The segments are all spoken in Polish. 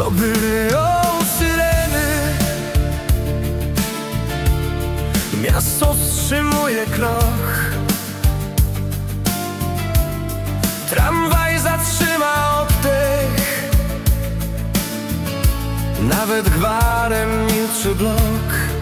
To były syreny Miasto wstrzymuje krok. Tramwaj zatrzyma oddech. Nawet gwarem milczy blok.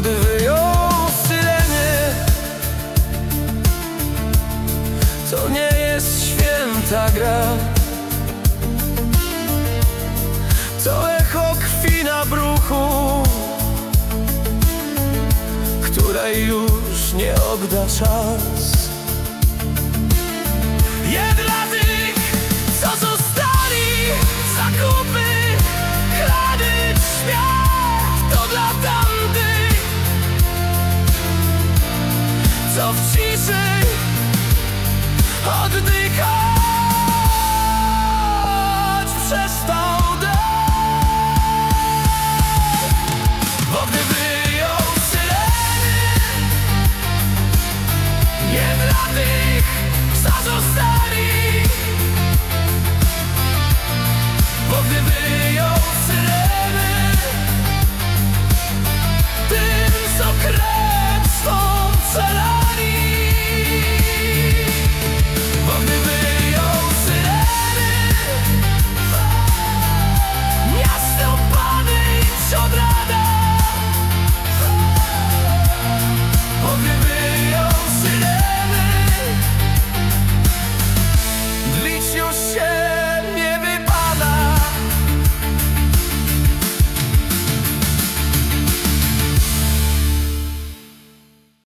gdy wyjął syreny. To nie jest święta gra. To echo krwi na bruchu Której już nie odda czas. w ciszy oddychać przez tą Bo gdy wyją syreny, nie dla tych, co zostali